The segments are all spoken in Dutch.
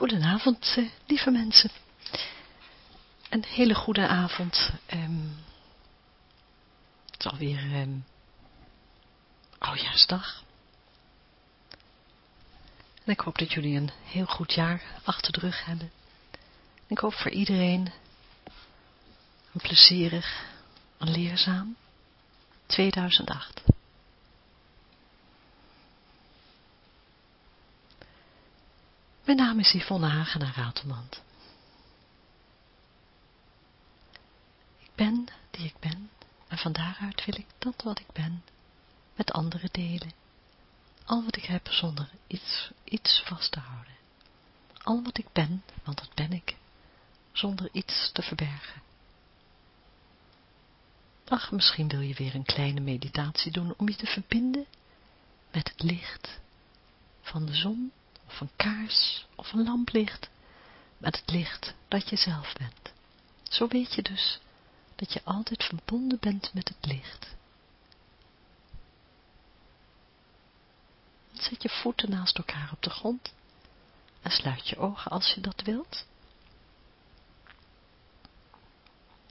Goedenavond, eh, lieve mensen. Een hele goede avond. Um, het is alweer um, oudjaarsdag. En ik hoop dat jullie een heel goed jaar achter de rug hebben. Ik hoop voor iedereen een plezierig, een leerzaam 2008. Mijn naam is Yvonne Hagenaar Ratelmand. Ik ben die ik ben en van daaruit wil ik dat wat ik ben met anderen delen. Al wat ik heb zonder iets, iets vast te houden. Al wat ik ben, want dat ben ik, zonder iets te verbergen. Ach, misschien wil je weer een kleine meditatie doen om je te verbinden met het licht van de zon of een kaars of een lamplicht met het licht dat je zelf bent. Zo weet je dus dat je altijd verbonden bent met het licht. Zet je voeten naast elkaar op de grond en sluit je ogen als je dat wilt.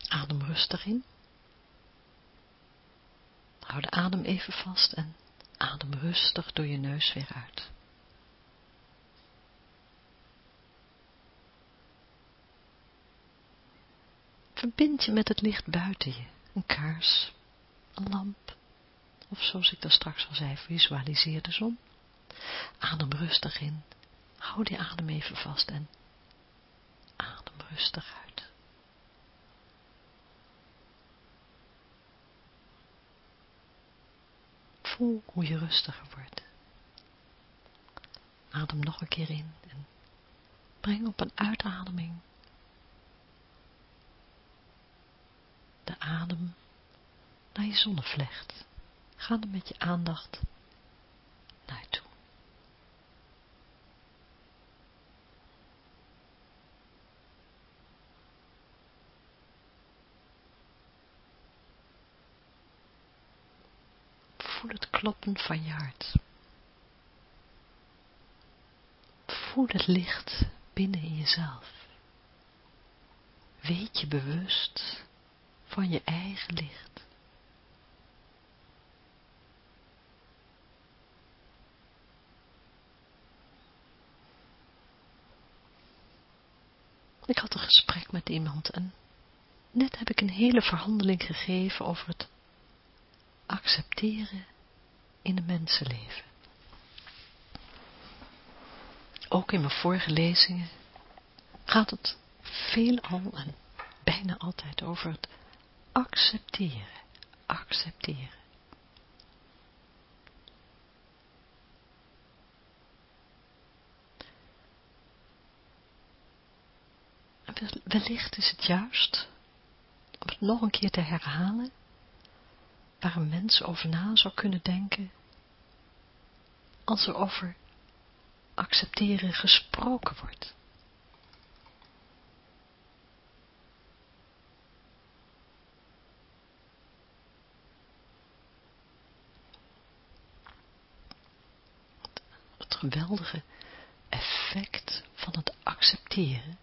Adem rustig in. Hou de adem even vast en adem rustig door je neus weer uit. Verbind je met het licht buiten je, een kaars, een lamp, of zoals ik daar straks al zei, visualiseer de zon. Adem rustig in, hou die adem even vast en adem rustig uit. Voel hoe je rustiger wordt. Adem nog een keer in en breng op een uitademing de adem naar je zonnevlecht. Ga er met je aandacht naartoe. Voel het kloppen van je hart. Voel het licht binnen in jezelf. Weet je bewust van je eigen licht. Ik had een gesprek met iemand en net heb ik een hele verhandeling gegeven over het accepteren in een mensenleven. Ook in mijn vorige lezingen gaat het veelal en bijna altijd over het accepteren, accepteren. Wellicht is het juist om het nog een keer te herhalen, waar een mens over na zou kunnen denken, als er over accepteren gesproken wordt. Geweldige effect van het accepteren.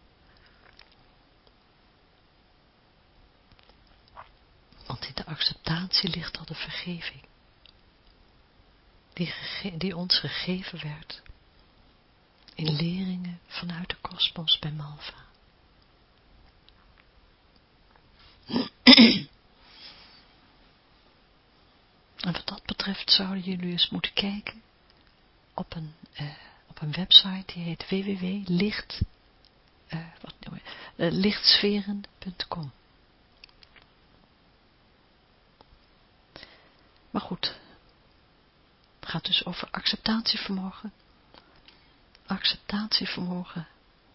Want in de acceptatie ligt al de vergeving. Die, die ons gegeven werd in leringen vanuit de kosmos bij Malva. En wat dat betreft zouden jullie eens moeten kijken op een, uh, op een website die heet www.licht, uh, wat noem je, uh, lichtsferen.com. Maar goed, het gaat dus over acceptatievermogen. Acceptatievermogen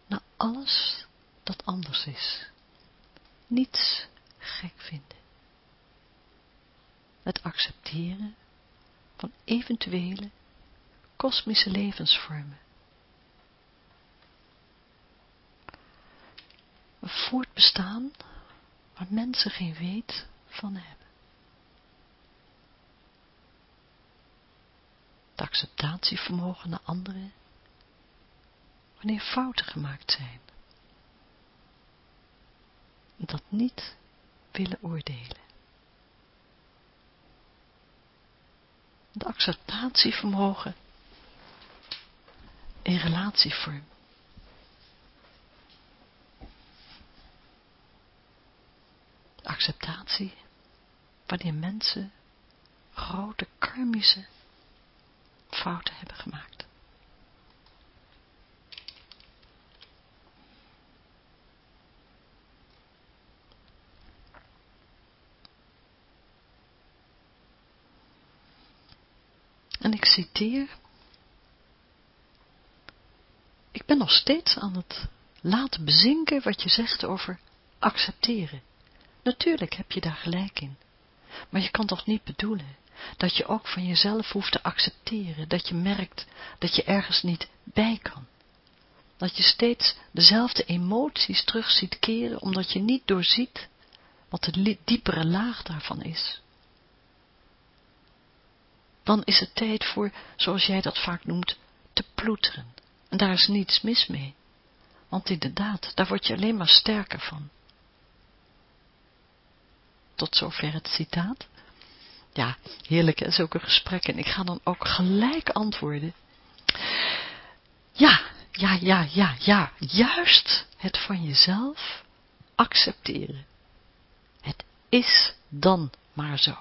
naar alles dat anders is. Niets gek vinden. Het accepteren van eventuele kosmische levensvormen. Een voortbestaan waar mensen geen weet van hebben. Het acceptatievermogen naar anderen, wanneer fouten gemaakt zijn. Dat niet willen oordelen. De acceptatievermogen in relatievorm. Acceptatie wanneer mensen grote karmische fouten hebben gemaakt. En ik citeer, ik ben nog steeds aan het laten bezinken wat je zegt over accepteren. Natuurlijk heb je daar gelijk in. Maar je kan toch niet bedoelen dat je ook van jezelf hoeft te accepteren, dat je merkt dat je ergens niet bij kan. Dat je steeds dezelfde emoties terug ziet keren, omdat je niet doorziet wat de diepere laag daarvan is. Dan is het tijd voor, zoals jij dat vaak noemt, te ploeteren. En daar is niets mis mee. Want inderdaad, daar word je alleen maar sterker van. Tot zover het citaat. Ja, heerlijk hè, zulke gesprekken. En ik ga dan ook gelijk antwoorden. Ja, ja, ja, ja, ja. Juist het van jezelf accepteren. Het is dan maar zo.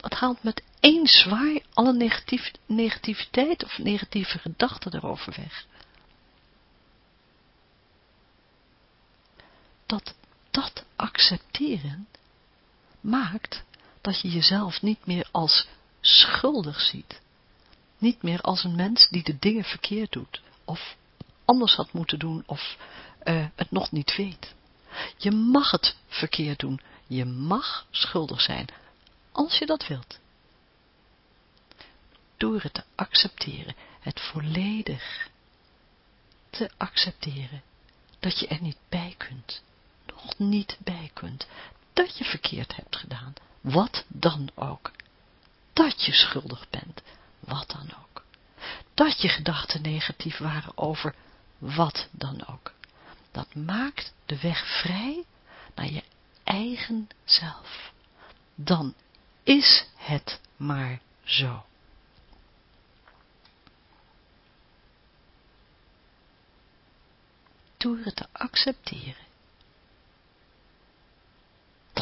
Het haalt met één zwaai alle negatief, negativiteit of negatieve gedachten erover weg. Dat dat accepteren maakt dat je jezelf niet meer als schuldig ziet. Niet meer als een mens die de dingen verkeerd doet, of anders had moeten doen, of uh, het nog niet weet. Je mag het verkeerd doen, je mag schuldig zijn, als je dat wilt. Door het te accepteren, het volledig te accepteren, dat je er niet bij kunt, nog niet bij kunt, dat je verkeerd hebt gedaan, wat dan ook. Dat je schuldig bent, wat dan ook. Dat je gedachten negatief waren over wat dan ook. Dat maakt de weg vrij naar je eigen zelf. Dan is het maar zo. Te accepteren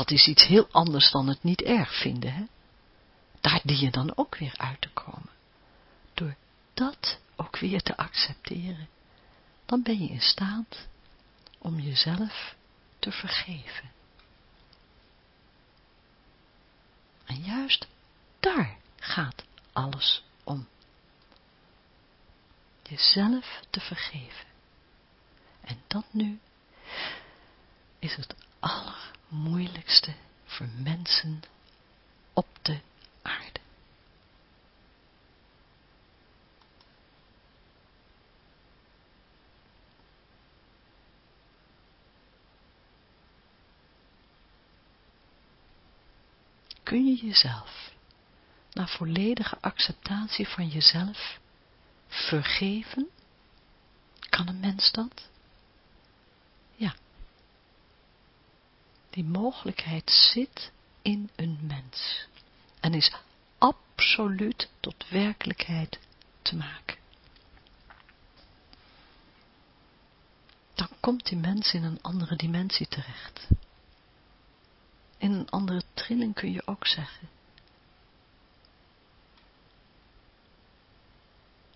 dat is iets heel anders dan het niet erg vinden, hè? Daar dien je dan ook weer uit te komen. Door dat ook weer te accepteren, dan ben je in staat om jezelf te vergeven. En juist daar gaat alles om. Jezelf te vergeven. En dat nu is het aller moeilijkste voor mensen op de aarde. Kun je jezelf, na volledige acceptatie van jezelf, vergeven? Kan een mens dat? Die mogelijkheid zit in een mens en is absoluut tot werkelijkheid te maken. Dan komt die mens in een andere dimensie terecht. In een andere trilling kun je ook zeggen.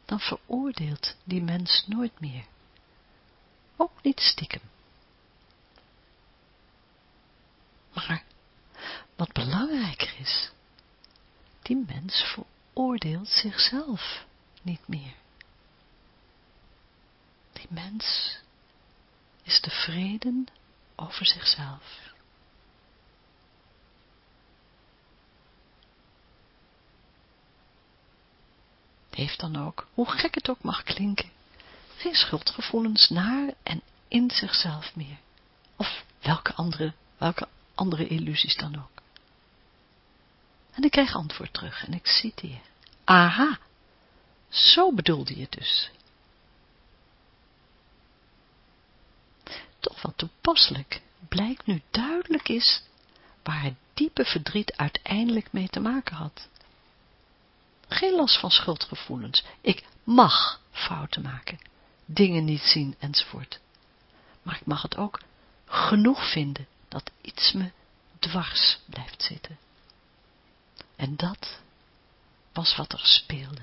Dan veroordeelt die mens nooit meer. Ook niet stiekem. Maar wat belangrijker is, die mens veroordeelt zichzelf niet meer. Die mens is tevreden over zichzelf. Heeft dan ook, hoe gek het ook mag klinken, geen schuldgevoelens naar en in zichzelf meer. Of welke andere, welke andere illusies dan ook. En ik krijg antwoord terug en ik citeer. Aha, zo bedoelde je dus. toch wel toepasselijk, blijkt nu duidelijk is waar het diepe verdriet uiteindelijk mee te maken had. Geen last van schuldgevoelens. Ik mag fouten maken, dingen niet zien enzovoort. Maar ik mag het ook genoeg vinden dat iets me dwars blijft zitten. En dat was wat er speelde.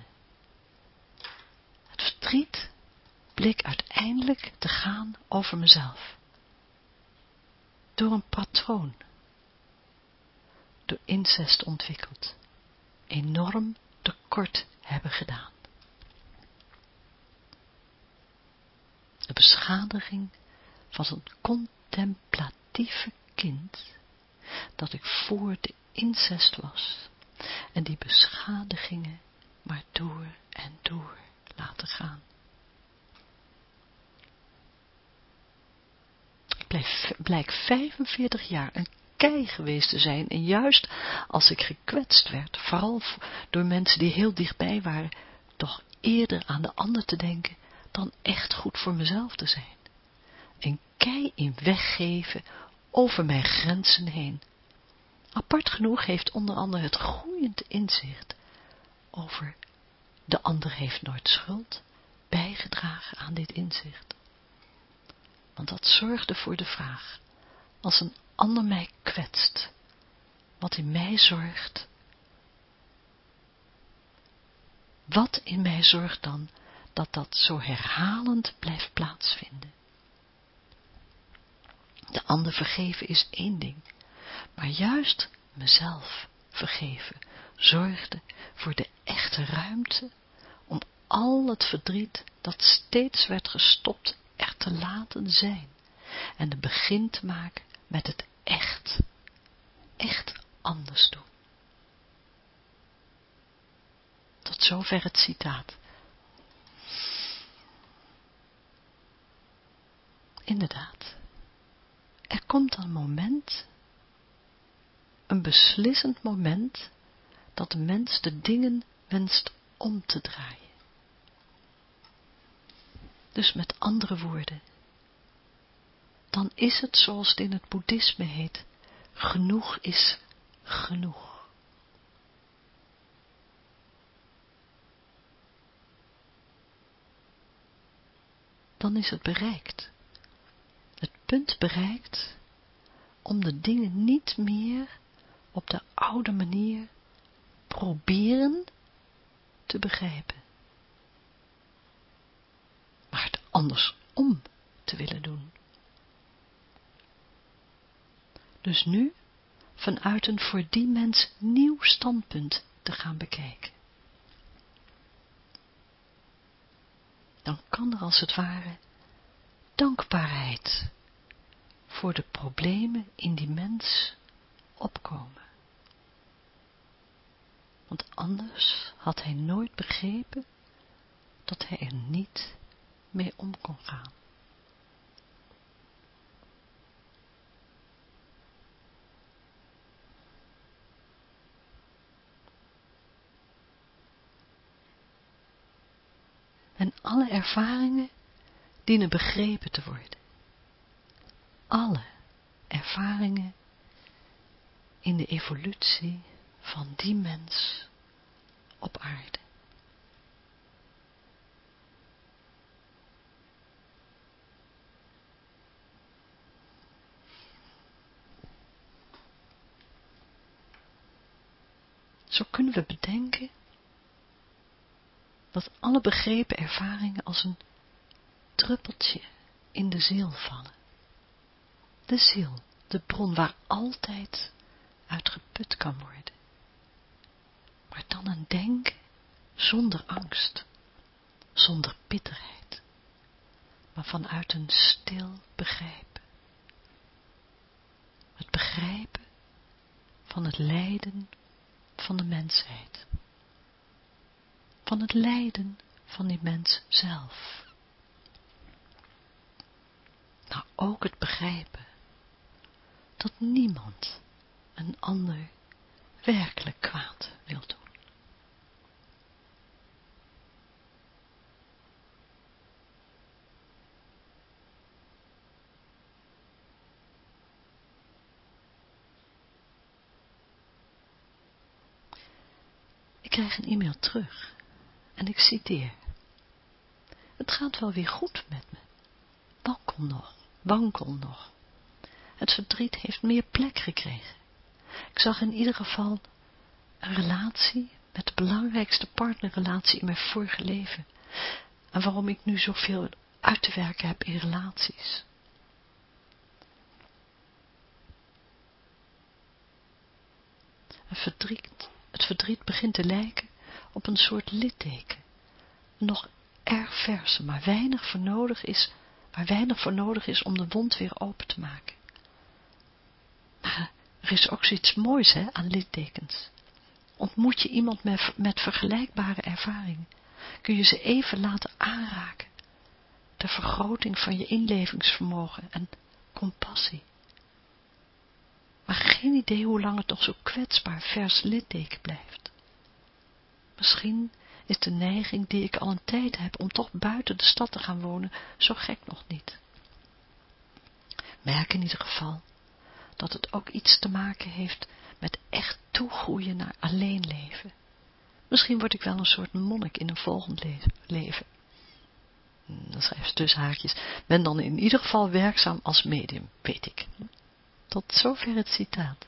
Het verdriet bleek uiteindelijk te gaan over mezelf. Door een patroon. Door incest ontwikkeld. Enorm tekort hebben gedaan. De beschadiging van een contemplatieve kind dat ik voor de incest was en die beschadigingen maar door en door laten gaan. Ik blijk 45 jaar een kei geweest te zijn en juist als ik gekwetst werd, vooral door mensen die heel dichtbij waren, toch eerder aan de ander te denken dan echt goed voor mezelf te zijn. Een kei in weggeven over mijn grenzen heen. Apart genoeg heeft onder andere het groeiend inzicht over de ander heeft nooit schuld bijgedragen aan dit inzicht. Want dat zorgde voor de vraag, als een ander mij kwetst, wat in mij zorgt, wat in mij zorgt dan dat dat zo herhalend blijft plaatsvinden. De ander vergeven is één ding, maar juist mezelf vergeven zorgde voor de echte ruimte om al het verdriet dat steeds werd gestopt er te laten zijn en een begin te maken met het echt, echt anders doen. Tot zover het citaat. Inderdaad, er komt een moment, een beslissend moment, dat de mens de dingen wenst om te draaien. Dus met andere woorden, dan is het zoals het in het boeddhisme heet, genoeg is genoeg. Dan is het bereikt. Het punt bereikt om de dingen niet meer op de oude manier proberen te begrijpen, maar het andersom te willen doen. Dus nu vanuit een voor die mens nieuw standpunt te gaan bekijken. Dan kan er als het ware dankbaarheid voor de problemen in die mens opkomen. Want anders had hij nooit begrepen dat hij er niet mee om kon gaan. En alle ervaringen dienen begrepen te worden. Alle ervaringen in de evolutie van die mens op aarde. Zo kunnen we bedenken dat alle begrepen ervaringen als een druppeltje in de ziel vallen. De ziel, de bron waar altijd uit geput kan worden. Maar dan een denken zonder angst, zonder bitterheid, maar vanuit een stil begrijpen. Het begrijpen van het lijden van de mensheid van het lijden van die mens zelf. Nou ook het begrijpen dat niemand een ander werkelijk kwaad wil doen. Ik krijg een e-mail terug en ik citeer. Het gaat wel weer goed met me. Wankel nog, wankel nog. Het verdriet heeft meer plek gekregen. Ik zag in ieder geval een relatie met de belangrijkste partnerrelatie in mijn vorige leven. En waarom ik nu zoveel uit te werken heb in relaties. Het verdriet, het verdriet begint te lijken op een soort litteken. Nog erg verse, maar weinig voor nodig is, waar weinig voor nodig is om de wond weer open te maken. Er is ook zoiets moois hè, aan littekens. Ontmoet je iemand met, met vergelijkbare ervaringen, kun je ze even laten aanraken. De vergroting van je inlevingsvermogen en compassie. Maar geen idee hoe lang het nog zo kwetsbaar vers litteken blijft. Misschien is de neiging die ik al een tijd heb om toch buiten de stad te gaan wonen zo gek nog niet. Merk in ieder geval dat het ook iets te maken heeft met echt toegroeien naar alleen leven. Misschien word ik wel een soort monnik in een volgend leven. Hmm, dan schrijf ze dus haakjes. Ben dan in ieder geval werkzaam als medium, weet ik. Tot zover het citaat.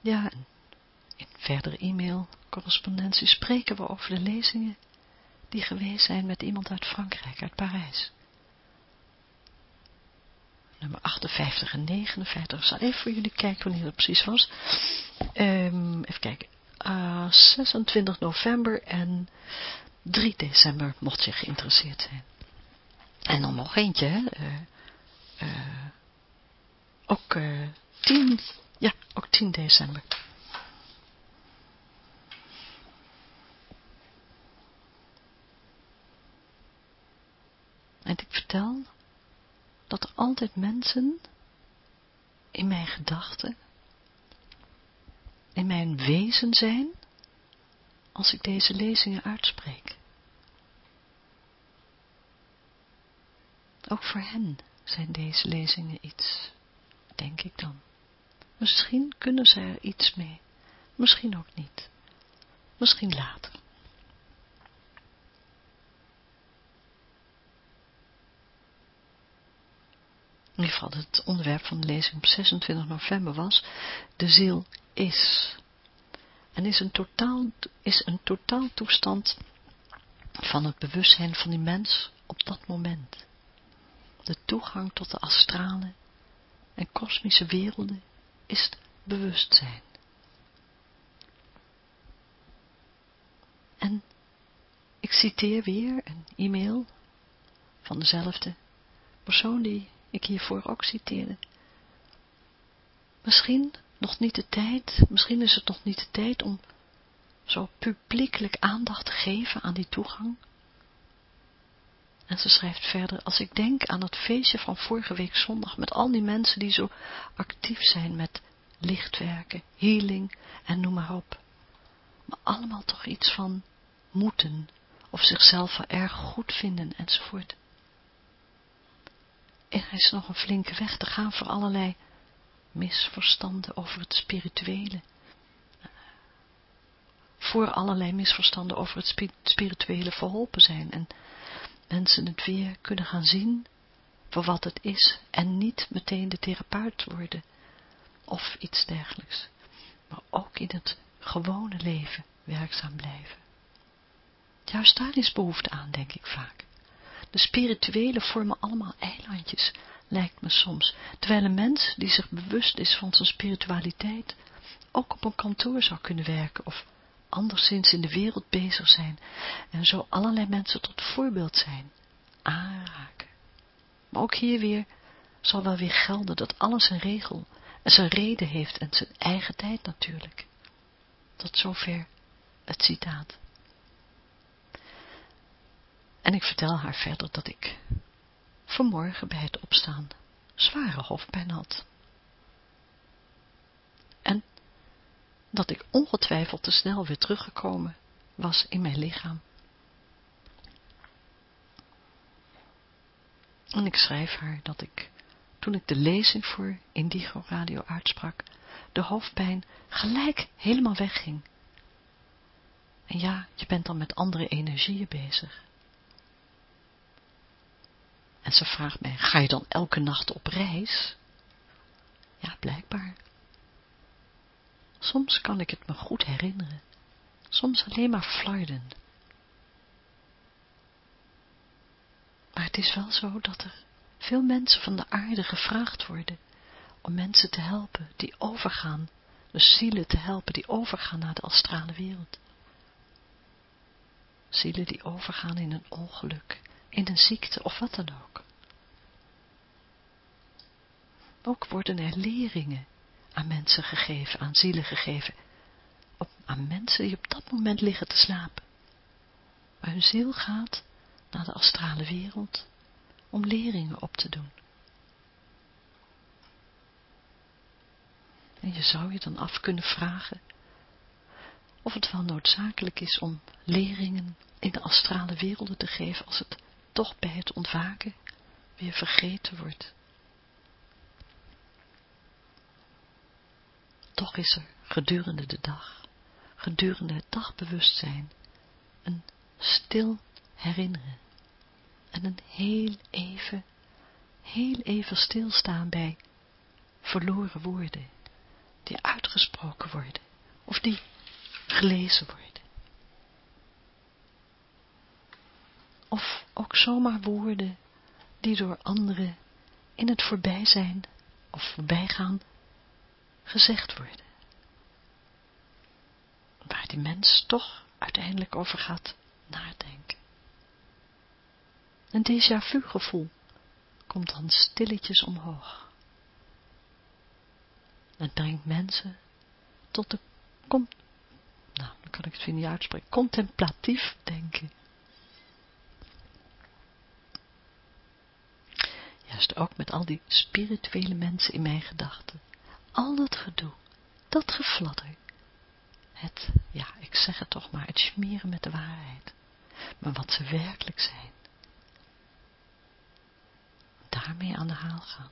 Ja, in verdere e-mail-correspondentie spreken we over de lezingen die geweest zijn met iemand uit Frankrijk, uit Parijs. Nummer 58 en 59. Ik zal even voor jullie kijken wanneer het precies was. Um, even kijken. Uh, ah, 26 november en 3 december, mocht je geïnteresseerd zijn. En dan nog eentje, hè. Uh, uh, ook 10, ja, ook 10 december. En ik vertel dat er altijd mensen in mijn gedachten, in mijn wezen zijn, als ik deze lezingen uitspreek. Ook voor hen zijn deze lezingen iets, denk ik dan. Misschien kunnen ze er iets mee, misschien ook niet, misschien later. In ieder geval het onderwerp van de lezing op 26 november was, de ziel is. En is een, totaal, is een totaaltoestand van het bewustzijn van die mens op dat moment. De toegang tot de astrale en kosmische werelden is het bewustzijn. En ik citeer weer een e-mail van dezelfde persoon die ik hiervoor ook citeerde. Misschien nog niet de tijd, misschien is het nog niet de tijd om zo publiekelijk aandacht te geven aan die toegang. En ze schrijft verder, als ik denk aan het feestje van vorige week zondag, met al die mensen die zo actief zijn met lichtwerken, healing en noem maar op. Maar allemaal toch iets van moeten, of zichzelf erg goed vinden enzovoort er is nog een flinke weg te gaan voor allerlei misverstanden over het spirituele. Voor allerlei misverstanden over het spirituele verholpen zijn en mensen het weer kunnen gaan zien voor wat het is en niet meteen de therapeut worden of iets dergelijks, maar ook in het gewone leven werkzaam blijven. Juist daar is behoefte aan, denk ik. De spirituele vormen allemaal eilandjes, lijkt me soms, terwijl een mens die zich bewust is van zijn spiritualiteit ook op een kantoor zou kunnen werken of anderszins in de wereld bezig zijn en zo allerlei mensen tot voorbeeld zijn, aanraken. Maar ook hier weer zal wel weer gelden dat alles een regel en zijn reden heeft en zijn eigen tijd natuurlijk. Tot zover het citaat. En ik vertel haar verder dat ik vanmorgen bij het opstaan zware hoofdpijn had. En dat ik ongetwijfeld te snel weer teruggekomen was in mijn lichaam. En ik schrijf haar dat ik, toen ik de lezing voor Indigo Radio uitsprak, de hoofdpijn gelijk helemaal wegging. En ja, je bent dan met andere energieën bezig. En ze vraagt mij, ga je dan elke nacht op reis? Ja, blijkbaar. Soms kan ik het me goed herinneren, soms alleen maar flarden. Maar het is wel zo dat er veel mensen van de aarde gevraagd worden om mensen te helpen die overgaan, dus zielen te helpen die overgaan naar de astrale wereld. Zielen die overgaan in een ongeluk, in een ziekte of wat dan ook. Ook worden er leringen aan mensen gegeven, aan zielen gegeven, op, aan mensen die op dat moment liggen te slapen. Maar hun ziel gaat naar de astrale wereld om leringen op te doen. En je zou je dan af kunnen vragen of het wel noodzakelijk is om leringen in de astrale werelden te geven als het toch bij het ontwaken weer vergeten wordt. Toch is er gedurende de dag, gedurende het dagbewustzijn, een stil herinneren en een heel even, heel even stilstaan bij verloren woorden, die uitgesproken worden, of die gelezen worden. Of ook zomaar woorden die door anderen in het voorbijzijn of voorbijgaan gezegd worden. Waar die mens toch uiteindelijk over gaat nadenken. Een déjà vu gevoel komt dan stilletjes omhoog. Het brengt mensen tot de, nou, dan kan ik het weer niet uitspreken, contemplatief denken. Juist ook met al die spirituele mensen in mijn gedachten. Al dat gedoe, dat gefladder. Het, ja, ik zeg het toch maar, het smeren met de waarheid. Maar wat ze werkelijk zijn daarmee aan de haal gaan.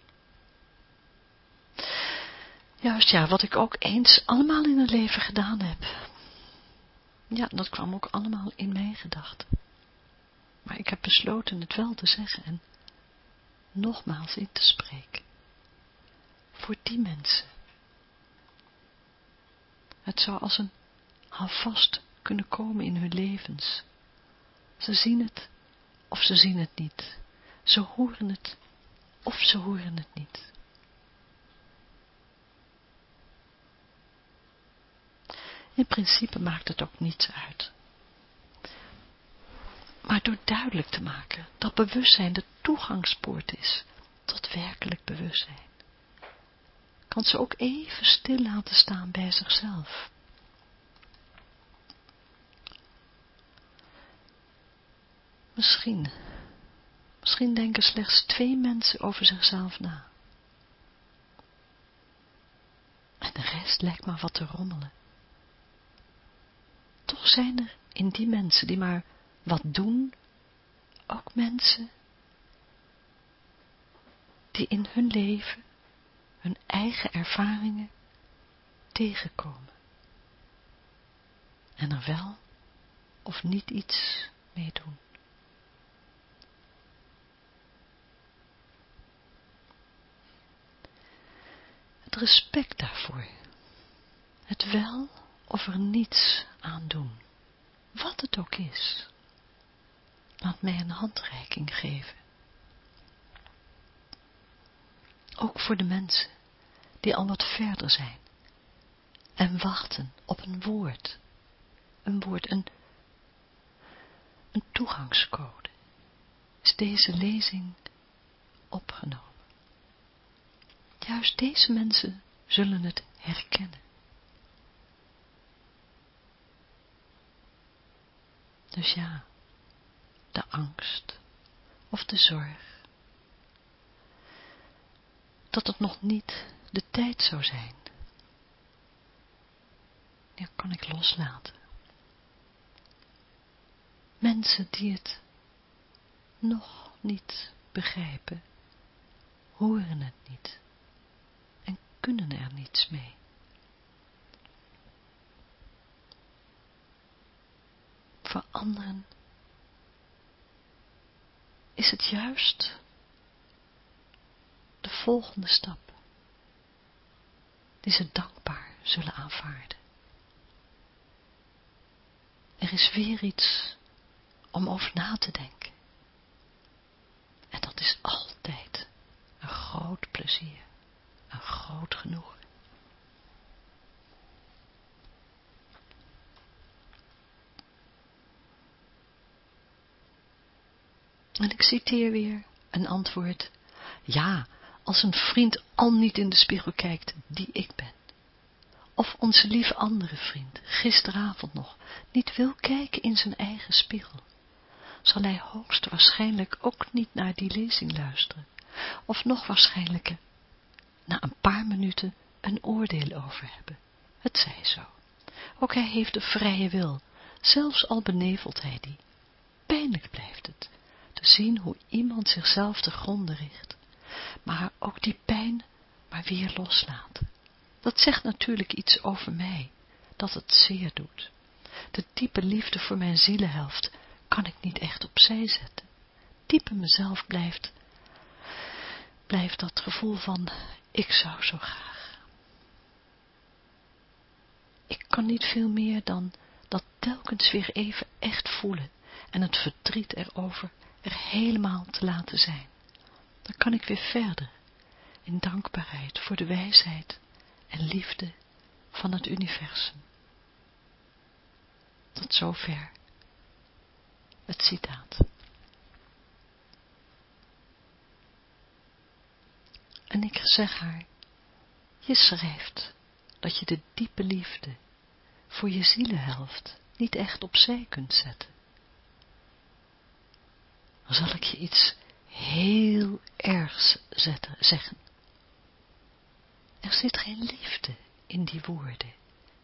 Juist ja, wat ik ook eens allemaal in het leven gedaan heb. Ja, dat kwam ook allemaal in mijn gedachten. Maar ik heb besloten het wel te zeggen en nogmaals in te spreken. Voor die mensen. Het zou als een houvast kunnen komen in hun levens. Ze zien het of ze zien het niet. Ze horen het of ze horen het niet. In principe maakt het ook niets uit. Maar door duidelijk te maken dat bewustzijn de toegangspoort is tot werkelijk bewustzijn, kan ze ook even stil laten staan bij zichzelf. Misschien Misschien denken slechts twee mensen over zichzelf na. En de rest lijkt maar wat te rommelen. Toch zijn er in die mensen die maar wat doen, ook mensen die in hun leven hun eigen ervaringen tegenkomen. En er wel of niet iets mee doen. het respect daarvoor. Het wel of er niets aan doen. Wat het ook is. Laat mij een handreiking geven. Ook voor de mensen die al wat verder zijn. En wachten op een woord. Een woord, een, een toegangscode. Is deze lezing opgenomen. Juist deze mensen zullen het herkennen. Dus ja, de angst of de zorg, dat het nog niet de tijd zou zijn, ja, kan ik loslaten. Mensen die het nog niet begrijpen, horen het niet en kunnen er niets mee. Voor anderen is het juist de volgende stap die ze dankbaar zullen aanvaarden. Er is weer iets om over na te denken. En dat is altijd een groot plezier, een groot genoegen. En ik citeer weer een antwoord. Ja, als een vriend al niet in de spiegel kijkt die ik ben. Of onze lieve andere vriend, gisteravond nog, niet wil kijken in zijn eigen spiegel, zal hij hoogstwaarschijnlijk ook niet naar die lezing luisteren, of nog waarschijnlijker, na een paar minuten een oordeel over hebben. Het zij zo. Ook hij heeft de vrije wil, zelfs al benevelt hij die. Pijnlijk blijft het, zien hoe iemand zichzelf te gronden richt, maar ook die pijn maar weer loslaat. Dat zegt natuurlijk iets over mij, dat het zeer doet. De diepe liefde voor mijn zielenhelft kan ik niet echt opzij zetten. Diep in mezelf blijft, blijft dat gevoel van, ik zou zo graag. Ik kan niet veel meer dan dat telkens weer even echt voelen en het verdriet erover er helemaal te laten zijn. Dan kan ik weer verder, in dankbaarheid voor de wijsheid en liefde van het universum. Tot zover het citaat. En ik zeg haar, je schrijft dat je de diepe liefde voor je zielenhelft niet echt opzij kunt zetten. Zal ik je iets heel ergs zetten, zeggen. Er zit geen liefde in die woorden.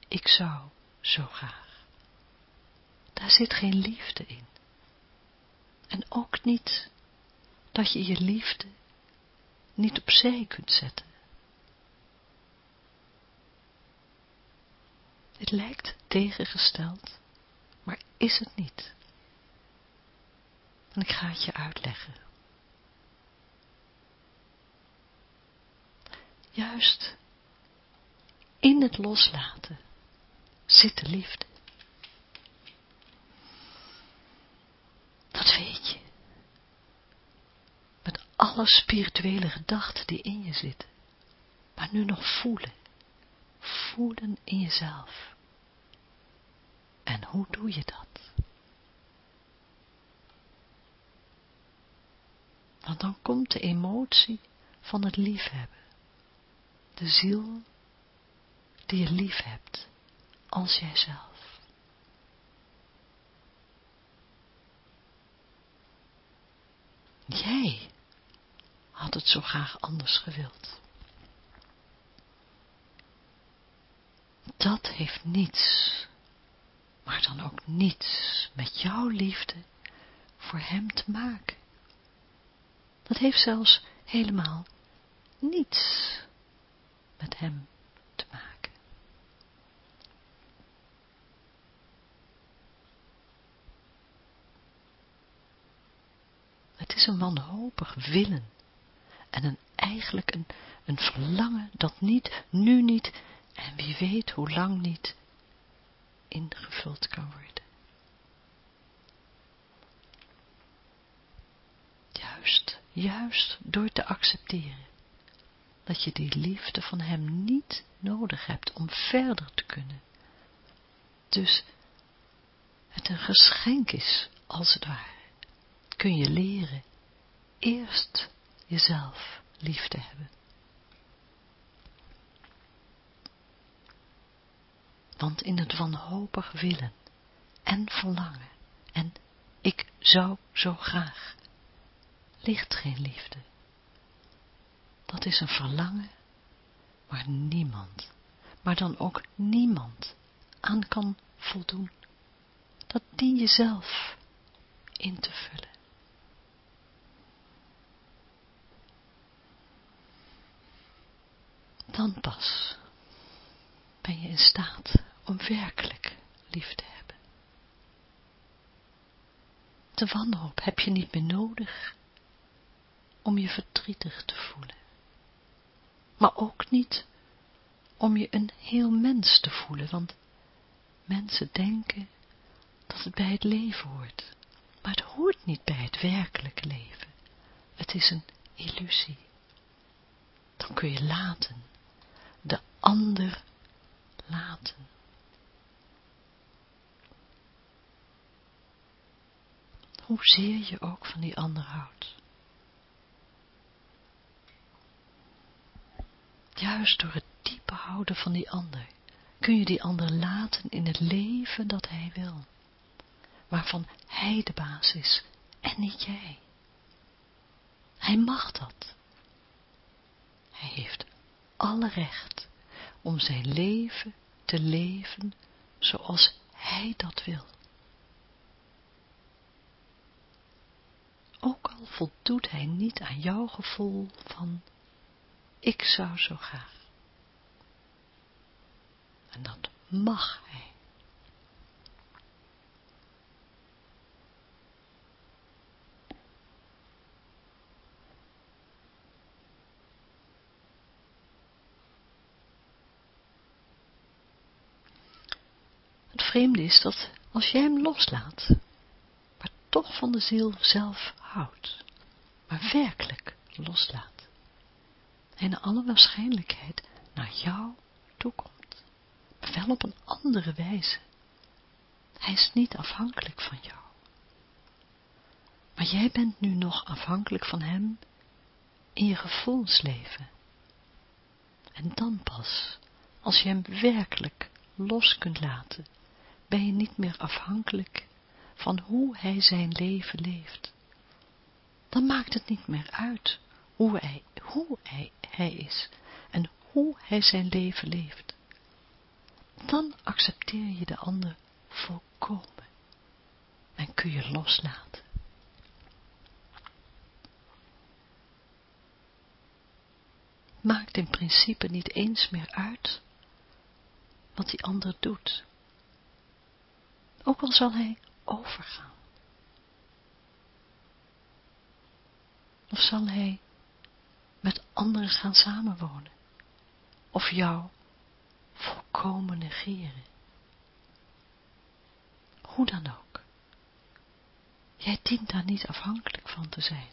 Ik zou zo graag. Daar zit geen liefde in. En ook niet dat je je liefde niet opzij kunt zetten. Het lijkt tegengesteld, maar is het niet. En ik ga het je uitleggen. Juist in het loslaten zit de liefde. Dat weet je. Met alle spirituele gedachten die in je zitten. Maar nu nog voelen. Voelen in jezelf. En hoe doe je dat? Want dan komt de emotie van het liefhebben de ziel die je lief hebt als jijzelf. Jij had het zo graag anders gewild. Dat heeft niets, maar dan ook niets met jouw liefde voor hem te maken. Dat heeft zelfs helemaal niets met hem te maken. Het is een wanhopig willen en een, eigenlijk een, een verlangen dat niet, nu niet en wie weet hoe lang niet ingevuld kan worden. Juist, juist door te accepteren dat je die liefde van hem niet nodig hebt om verder te kunnen. Dus het een geschenk is, als het ware, kun je leren eerst jezelf lief te hebben. Want in het wanhopig willen en verlangen en ik zou zo graag ligt geen liefde. Dat is een verlangen waar niemand, maar dan ook niemand aan kan voldoen. Dat dien je zelf in te vullen. Dan pas ben je in staat om werkelijk liefde te hebben. De wanhoop heb je niet meer nodig om je verdrietig te voelen, maar ook niet om je een heel mens te voelen, want mensen denken dat het bij het leven hoort, maar het hoort niet bij het werkelijke leven. Het is een illusie. Dan kun je laten, de ander laten. Hoezeer je ook van die ander houdt. Juist door het diepe houden van die ander, kun je die ander laten in het leven dat hij wil, waarvan hij de baas is en niet jij. Hij mag dat. Hij heeft alle recht om zijn leven te leven zoals hij dat wil. Ook al voldoet hij niet aan jouw gevoel van, ik zou zo graag. En dat mag hij. Het vreemde is dat als jij hem loslaat, maar toch van de ziel zelf houdt, maar werkelijk loslaat, en alle waarschijnlijkheid naar jou toekomt, maar wel op een andere wijze. Hij is niet afhankelijk van jou. Maar jij bent nu nog afhankelijk van hem in je gevoelsleven. En dan pas, als je hem werkelijk los kunt laten, ben je niet meer afhankelijk van hoe hij zijn leven leeft. Dan maakt het niet meer uit hoe hij, hoe hij, hij is en hoe hij zijn leven leeft. Dan accepteer je de ander volkomen en kun je loslaten. Maakt in principe niet eens meer uit wat die ander doet ook al zal hij overgaan. Of zal hij met anderen gaan samenwonen, of jou volkomen negeren. Hoe dan ook. Jij dient daar niet afhankelijk van te zijn.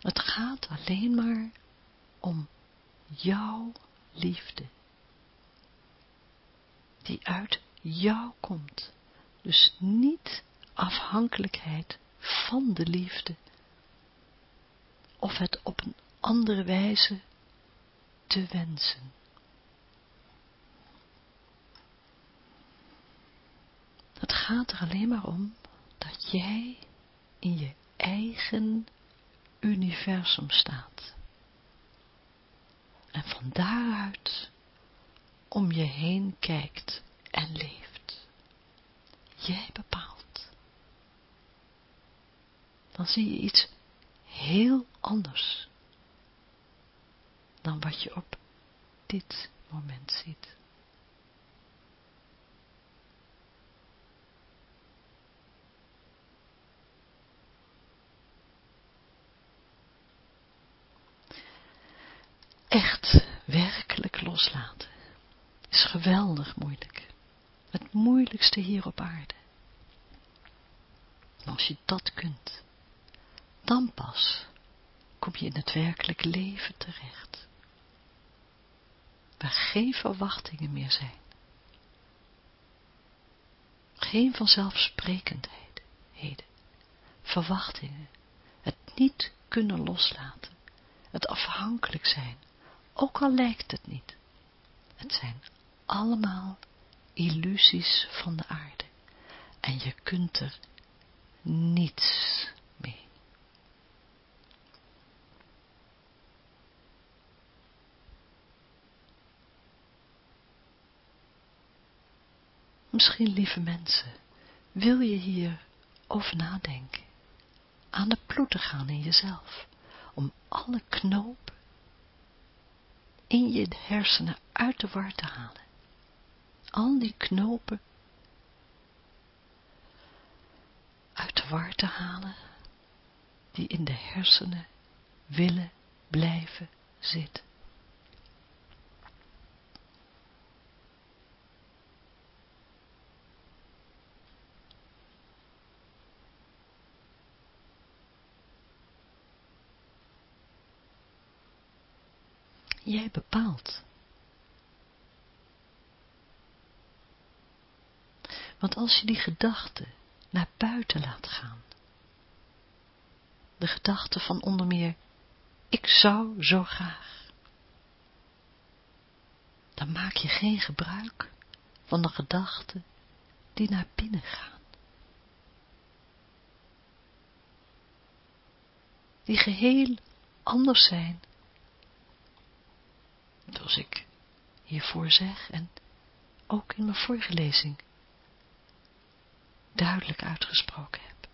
Het gaat alleen maar om jouw liefde die uit jou komt. Dus niet afhankelijkheid van de liefde. Of het op een andere wijze te wensen. Het gaat er alleen maar om dat jij in je eigen universum staat. En van daaruit om je heen kijkt en leeft. Jij bepaalt. Dan zie je iets heel anders dan wat je op dit moment ziet. Echt werkelijk loslaten is geweldig moeilijk. Het moeilijkste hier op aarde. Als je dat kunt, dan pas kom je in het werkelijke leven terecht. Waar geen verwachtingen meer zijn. Geen vanzelfsprekendheden, verwachtingen, het niet kunnen loslaten, het afhankelijk zijn, ook al lijkt het niet. Het zijn allemaal illusies van de aarde. En je kunt er niets mee. Misschien, lieve mensen, wil je hier over nadenken, aan de ploeten gaan in jezelf, om alle knopen in je hersenen uit de war te halen. Al die knopen uit de war te halen, die in de hersenen willen blijven zitten. Want als je die gedachten naar buiten laat gaan, de gedachte van onder meer, ik zou zo graag, dan maak je geen gebruik van de gedachten die naar binnen gaan. Die geheel anders zijn zoals ik hiervoor zeg en ook in mijn vorige lezing duidelijk uitgesproken heb.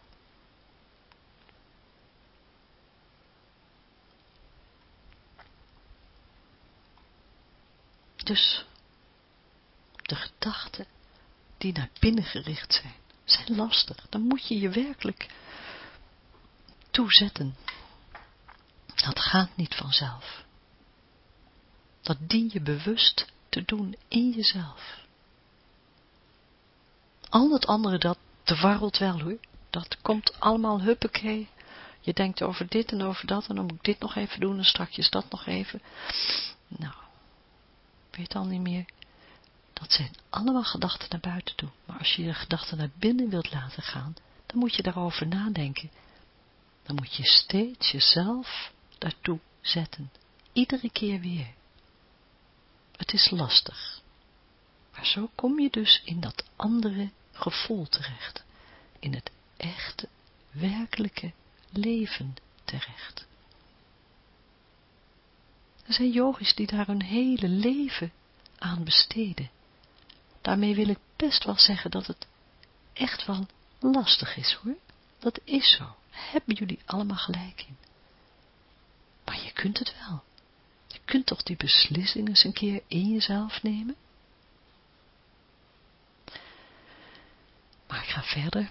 Dus de gedachten die naar binnen gericht zijn, zijn lastig. Dan moet je je werkelijk toezetten. Dat gaat niet vanzelf. Dat dien je bewust te doen in jezelf. Al het andere, dat dwarrelt wel hoor. Dat komt allemaal huppakee. Je denkt over dit en over dat en dan moet ik dit nog even doen en strakjes dat nog even. Nou, weet al niet meer. Dat zijn allemaal gedachten naar buiten toe. Maar als je je gedachten naar binnen wilt laten gaan, dan moet je daarover nadenken. Dan moet je steeds jezelf daartoe zetten. Iedere keer weer. Het is lastig. Maar zo kom je dus in dat andere gevoel terecht. In het echte, werkelijke leven terecht. Er zijn yogis die daar hun hele leven aan besteden. Daarmee wil ik best wel zeggen dat het echt wel lastig is hoor. Dat is zo. Hebben jullie allemaal gelijk in. Maar je kunt het wel. Kunt toch die beslissing eens een keer in jezelf nemen? Maar ik ga verder.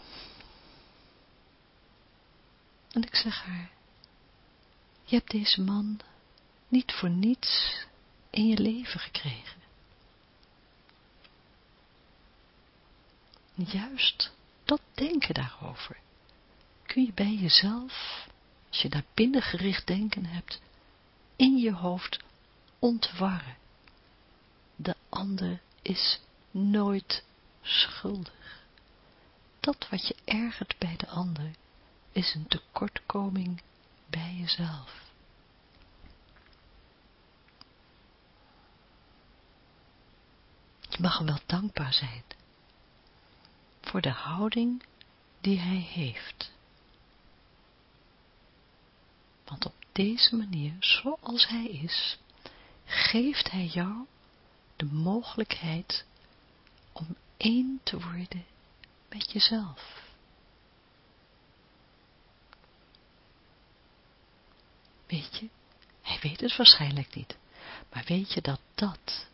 En ik zeg haar, je hebt deze man niet voor niets in je leven gekregen. Juist dat denken daarover kun je bij jezelf, als je naar binnen gericht denken hebt, in je hoofd ontwarren. De ander is nooit schuldig. Dat wat je ergert bij de ander is een tekortkoming bij jezelf. Je mag hem wel dankbaar zijn voor de houding die hij heeft. Want op deze manier, zoals hij is, geeft hij jou de mogelijkheid om één te worden met jezelf. Weet je, hij weet het waarschijnlijk niet, maar weet je dat dat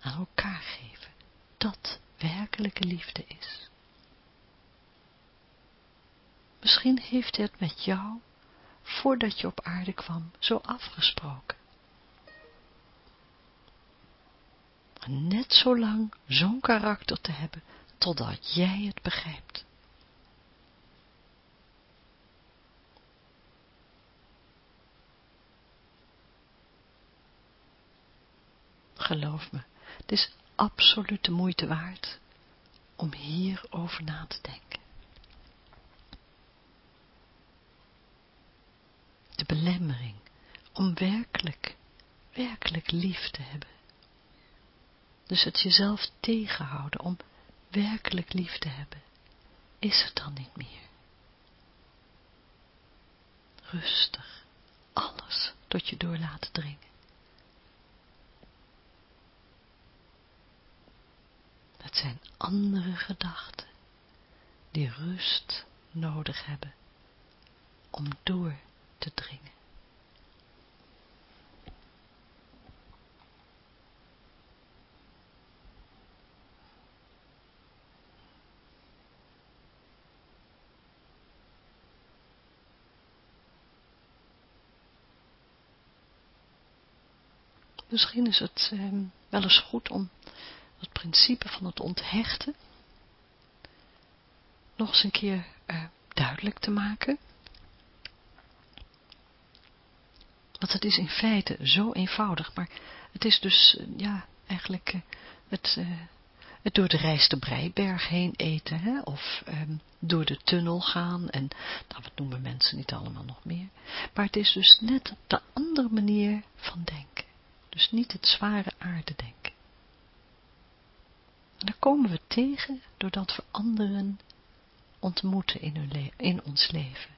aan elkaar geven, dat werkelijke liefde is. Misschien heeft hij het met jou voordat je op aarde kwam, zo afgesproken. Net zo lang zo'n karakter te hebben, totdat jij het begrijpt. Geloof me, het is absoluut de moeite waard om hierover na te denken. de belemmering om werkelijk, werkelijk lief te hebben. Dus het jezelf tegenhouden om werkelijk lief te hebben, is er dan niet meer. Rustig, alles tot je door laten dringen. Het zijn andere gedachten die rust nodig hebben om door te dringen. Misschien is het ehm, wel eens goed om het principe van het onthechten nog eens een keer uh, duidelijk te maken. Want het is in feite zo eenvoudig, maar het is dus, uh, ja, eigenlijk uh, het, het door de rijste Breiberg heen eten, hè, of um, door de tunnel gaan, en nou, wat noemen mensen niet allemaal nog meer. Maar het is dus net de andere manier van denken. Dus niet het zware aarde denken. En daar komen we tegen doordat we anderen ontmoeten in, hun in ons leven.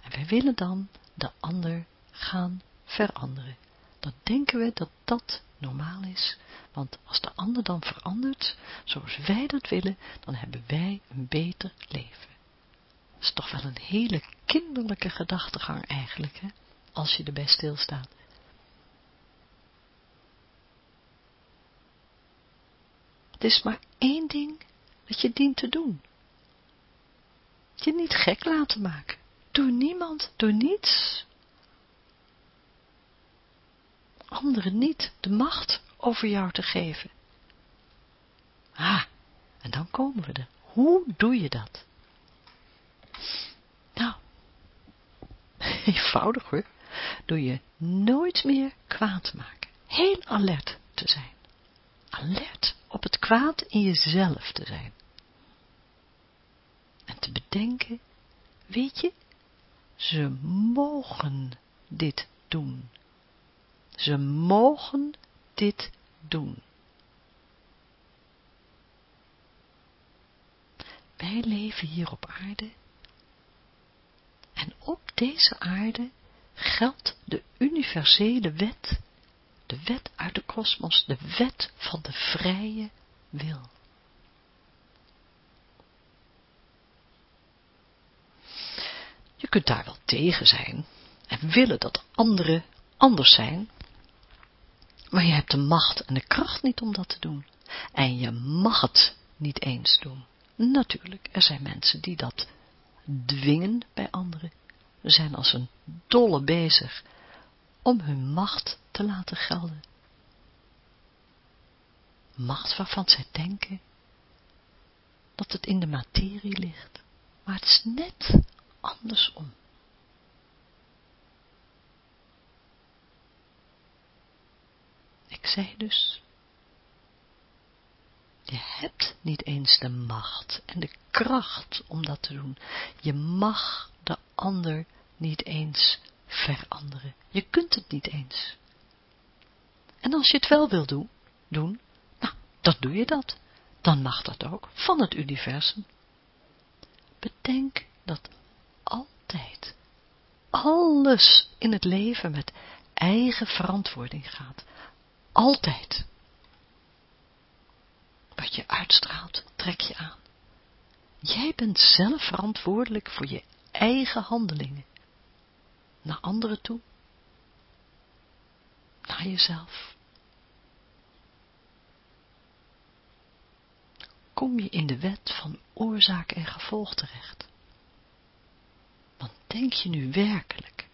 En wij willen dan de ander gaan veranderen. Dan denken we dat dat normaal is, want als de ander dan verandert, zoals wij dat willen, dan hebben wij een beter leven. Dat is toch wel een hele kinderlijke gedachtegang eigenlijk, hè? als je erbij stilstaat. Het is maar één ding dat je dient te doen. Je niet gek laten maken. Door niemand, door niets. Anderen niet de macht over jou te geven. Ah, en dan komen we er. Hoe doe je dat? Nou, eenvoudig hoor. Door je nooit meer kwaad te maken. Heel alert te zijn. Alert op het kwaad in jezelf te zijn. En te bedenken, weet je, ze mogen dit doen. Ze mogen dit doen. Wij leven hier op aarde en op deze aarde geldt de universele wet de wet uit de kosmos, de wet van de vrije wil. Je kunt daar wel tegen zijn en willen dat anderen anders zijn, maar je hebt de macht en de kracht niet om dat te doen. En je mag het niet eens doen. Natuurlijk, er zijn mensen die dat dwingen bij anderen. Ze zijn als een dolle bezig om hun macht te laten gelden. Macht waarvan zij denken dat het in de materie ligt, maar het is net andersom. Ik zei dus, je hebt niet eens de macht en de kracht om dat te doen. Je mag de ander niet eens veranderen. Je kunt het niet eens. En als je het wel wil doen, doen, nou, dan doe je dat. Dan mag dat ook, van het universum. Bedenk dat altijd, alles in het leven met eigen verantwoording gaat. Altijd. Wat je uitstraalt, trek je aan. Jij bent zelf verantwoordelijk voor je eigen handelingen naar anderen toe, naar jezelf. Kom je in de wet van oorzaak en gevolg terecht. Want denk je nu werkelijk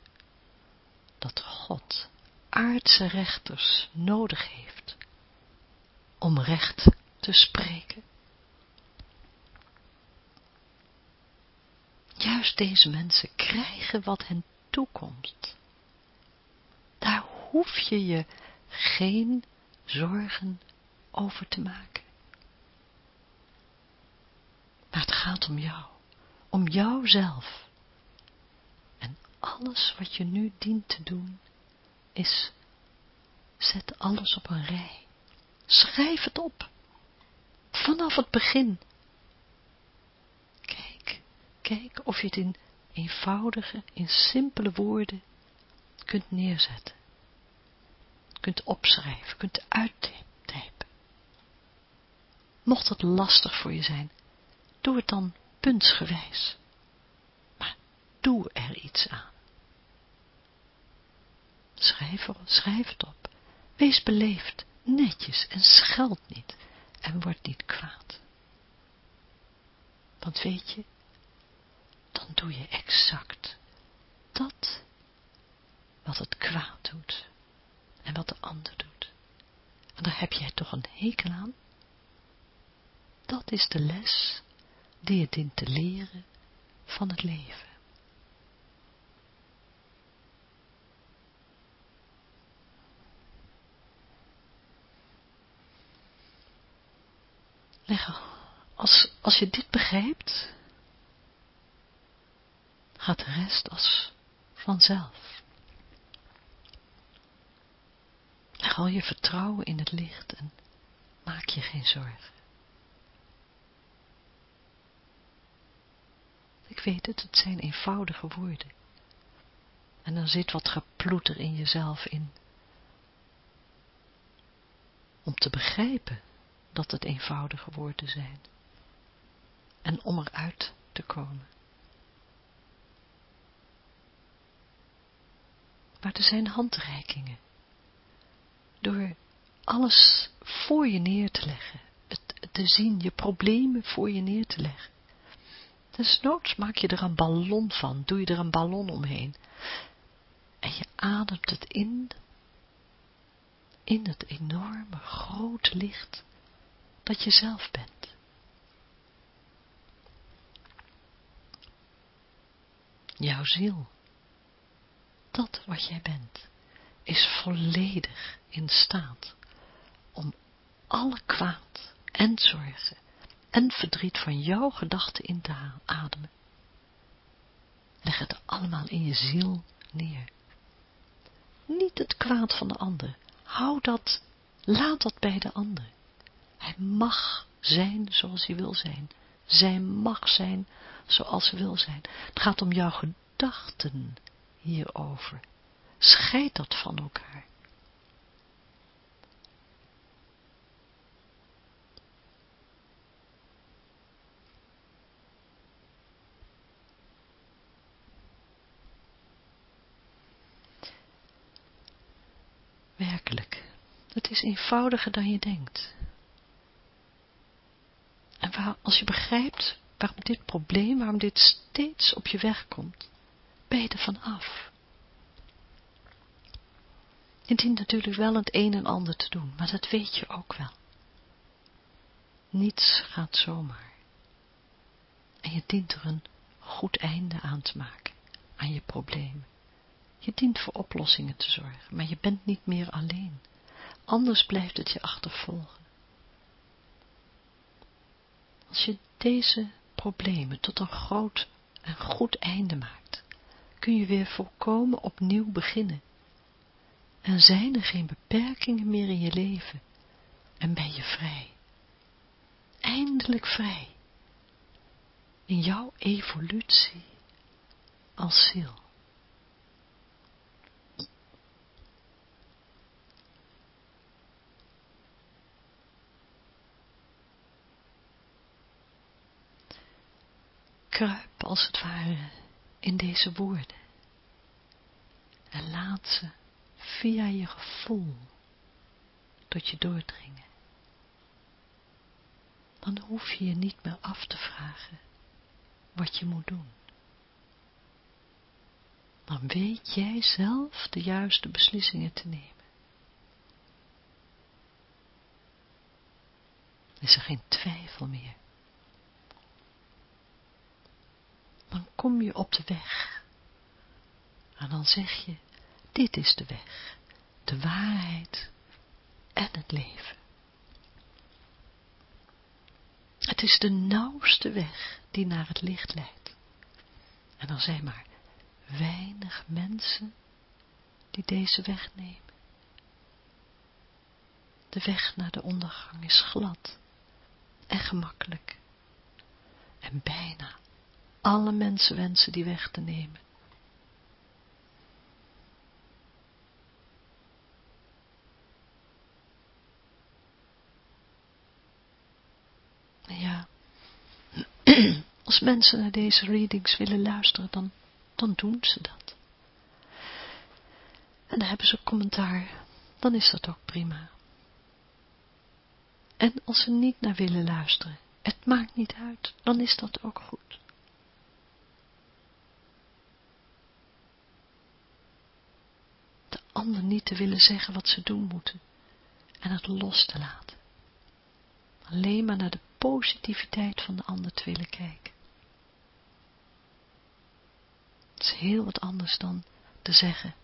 dat God aardse rechters nodig heeft om recht te spreken? Juist deze mensen krijgen wat hen toekomst. Daar hoef je je geen zorgen over te maken. Maar het gaat om jou, om jouzelf. En alles wat je nu dient te doen, is, zet alles op een rij. Schrijf het op. Vanaf het begin. Kijk, kijk of je het in eenvoudige, in simpele woorden kunt neerzetten. Kunt opschrijven, kunt uittypen. Mocht het lastig voor je zijn, doe het dan puntsgewijs. Maar doe er iets aan. Schrijf, schrijf het op. Wees beleefd, netjes en scheld niet en word niet kwaad. Want weet je, dan doe je exact dat wat het kwaad doet en wat de ander doet. hekel aan? Dat is de les die je dient te leren van het leven. Leg, als, als je dit begrijpt, gaat de rest als vanzelf. Leg al je vertrouwen in het licht en maak je geen zorgen. Ik weet het, het zijn eenvoudige woorden. En er zit wat geploeter in jezelf in. Om te begrijpen dat het eenvoudige woorden zijn. En om eruit te komen. Maar er zijn handreikingen. Door alles voor je neer te leggen. Het te zien, je problemen voor je neer te leggen. Desnoods maak je er een ballon van, doe je er een ballon omheen. En je ademt het in, in het enorme grote licht dat je zelf bent. Jouw ziel, dat wat jij bent, is volledig in staat om alle kwaad en zorgen en verdriet van jouw gedachten in te ademen. Leg het allemaal in je ziel neer. Niet het kwaad van de ander. Hou dat, laat dat bij de ander. Hij mag zijn zoals hij wil zijn. Zij mag zijn zoals ze wil zijn. Het gaat om jouw gedachten hierover. Scheid dat van elkaar. Werkelijk, het is eenvoudiger dan je denkt. En als je begrijpt waarom dit probleem, waarom dit steeds op je weg komt, er van af. Je dient natuurlijk wel het een en ander te doen, maar dat weet je ook wel. Niets gaat zomaar. En je dient er een goed einde aan te maken, aan je problemen. Je dient voor oplossingen te zorgen, maar je bent niet meer alleen. Anders blijft het je achtervolgen. Als je deze problemen tot een groot en goed einde maakt, kun je weer volkomen opnieuw beginnen. En zijn er geen beperkingen meer in je leven en ben je vrij. Eindelijk vrij. In jouw evolutie als ziel. Kruip als het ware in deze woorden en laat ze via je gevoel tot je doordringen. Dan hoef je je niet meer af te vragen wat je moet doen. Dan weet jij zelf de juiste beslissingen te nemen. Is er geen twijfel meer. Dan kom je op de weg. En dan zeg je, dit is de weg, de waarheid en het leven. Het is de nauwste weg die naar het licht leidt. En er zijn maar weinig mensen die deze weg nemen. De weg naar de ondergang is glad en gemakkelijk en bijna alle mensen wensen die weg te nemen. Ja, als mensen naar deze readings willen luisteren, dan, dan doen ze dat. En dan hebben ze commentaar, dan is dat ook prima. En als ze niet naar willen luisteren, het maakt niet uit, dan is dat ook goed. Ander niet te willen zeggen wat ze doen moeten en het los te laten. Alleen maar naar de positiviteit van de ander te willen kijken. Het is heel wat anders dan te zeggen.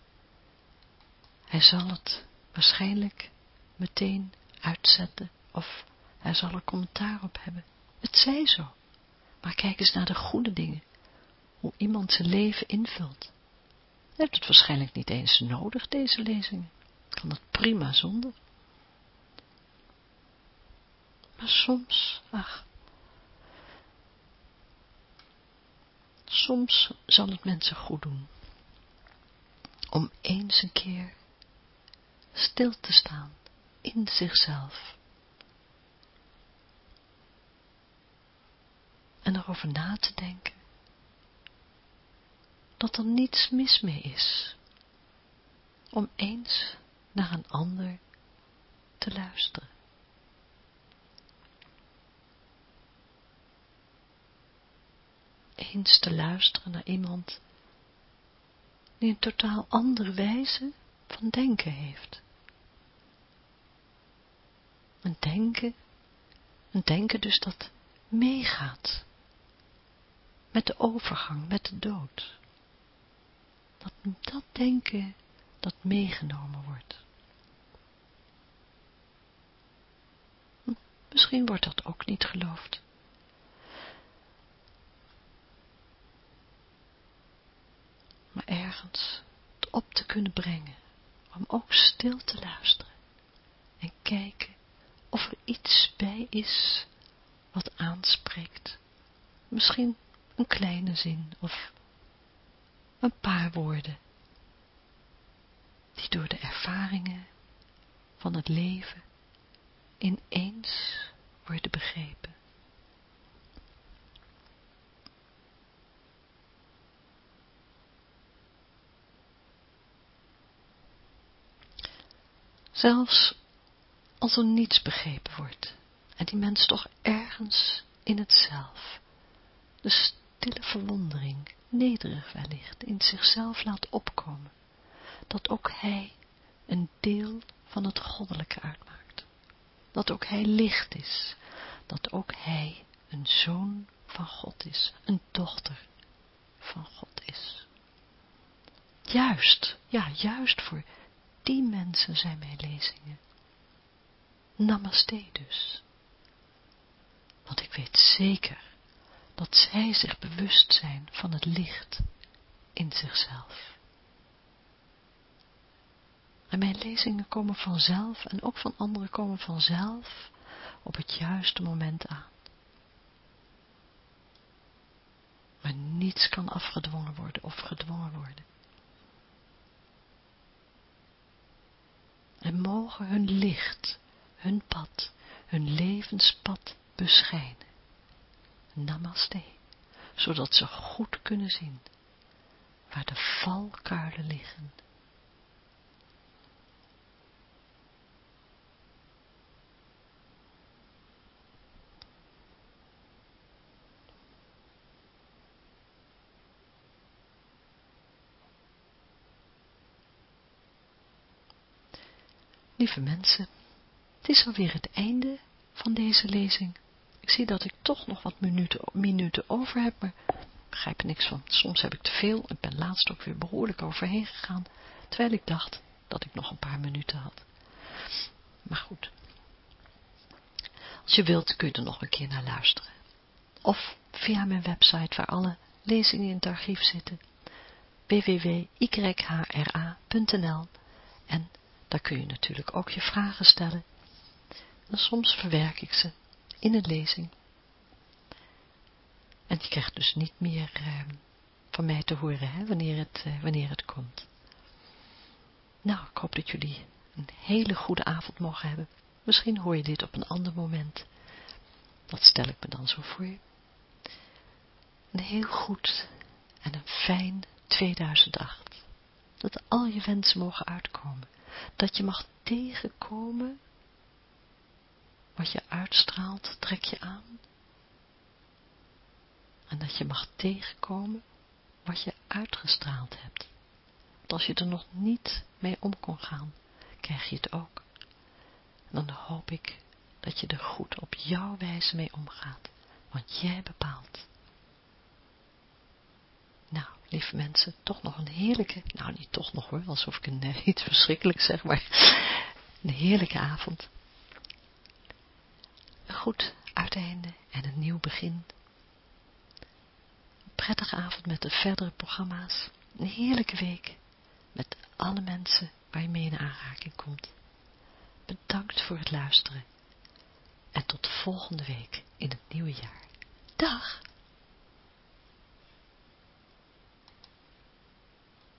Hij zal het waarschijnlijk meteen uitzetten of hij zal er commentaar op hebben. Het zij zo. Maar kijk eens naar de goede dingen. Hoe iemand zijn leven invult. Heeft het waarschijnlijk niet eens nodig, deze lezingen. Kan het prima zonder. Maar soms, ach, soms zal het mensen goed doen om eens een keer stil te staan in zichzelf en erover na te denken dat er niets mis mee is om eens naar een ander te luisteren. Eens te luisteren naar iemand die een totaal andere wijze van denken heeft. Een denken, een denken dus dat meegaat met de overgang, met de dood. Dat, dat denken dat meegenomen wordt. Misschien wordt dat ook niet geloofd. Maar ergens het op te kunnen brengen, om ook stil te luisteren en kijken of er iets bij is wat aanspreekt. Misschien een kleine zin of een paar woorden die door de ervaringen van het leven ineens worden begrepen. Zelfs als er niets begrepen wordt en die mens toch ergens in het zelf de stille verwondering, nederig wellicht, in zichzelf laat opkomen, dat ook hij een deel van het goddelijke uitmaakt, dat ook hij licht is, dat ook hij een zoon van God is, een dochter van God is. Juist, ja, juist voor die mensen zijn mijn lezingen. Namaste dus. Want ik weet zeker dat zij zich bewust zijn van het licht in zichzelf. En mijn lezingen komen vanzelf en ook van anderen komen vanzelf op het juiste moment aan. Maar niets kan afgedwongen worden of gedwongen worden. En mogen hun licht, hun pad, hun levenspad beschijnen. Namaste, zodat ze goed kunnen zien waar de valkuilen liggen. Lieve mensen, het is alweer het einde van deze lezing. Ik zie dat ik toch nog wat minuten, minuten over heb, maar begrijp er niks van. Soms heb ik te veel en ben laatst ook weer behoorlijk overheen gegaan, terwijl ik dacht dat ik nog een paar minuten had. Maar goed. Als je wilt kun je er nog een keer naar luisteren. Of via mijn website waar alle lezingen in het archief zitten. www.yhra.nl En daar kun je natuurlijk ook je vragen stellen. En soms verwerk ik ze in een lezing. En je krijgt dus niet meer uh, van mij te horen hè, wanneer, het, uh, wanneer het komt. Nou, ik hoop dat jullie een hele goede avond mogen hebben. Misschien hoor je dit op een ander moment. Dat stel ik me dan zo voor. Een heel goed en een fijn 2008. Dat al je wensen mogen uitkomen. Dat je mag tegenkomen wat je uitstraalt, trek je aan. En dat je mag tegenkomen wat je uitgestraald hebt. Want als je er nog niet mee om kon gaan, krijg je het ook. En dan hoop ik dat je er goed op jouw wijze mee omgaat, want jij bepaalt. Nou, lieve mensen, toch nog een heerlijke, nou niet toch nog hoor, alsof ik een, uh, iets verschrikkelijk zeg, maar een heerlijke avond. Een goed uiteinde en een nieuw begin. Een prettige avond met de verdere programma's. Een heerlijke week met alle mensen waar je mee in aanraking komt. Bedankt voor het luisteren. En tot volgende week in het nieuwe jaar. Dag!